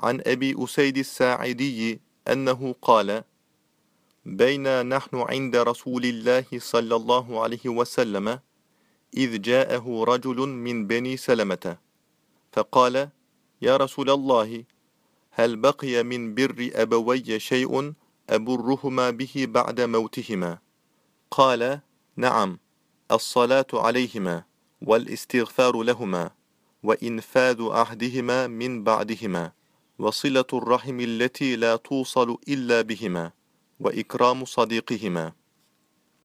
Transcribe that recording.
عن أبي أسيد الساعدي أنه قال بينا نحن عند رسول الله صلى الله عليه وسلم إذ جاءه رجل من بني سلمة فقال يا رسول الله هل بقي من بر أبوي شيء أبرهما به بعد موتهما قال نعم الصلاة عليهما والإستغفار لهما وإنفاذ عهدهما من بعدهما وصلة الرحم التي لا توصل إلا بهما وإكرام صديقهما.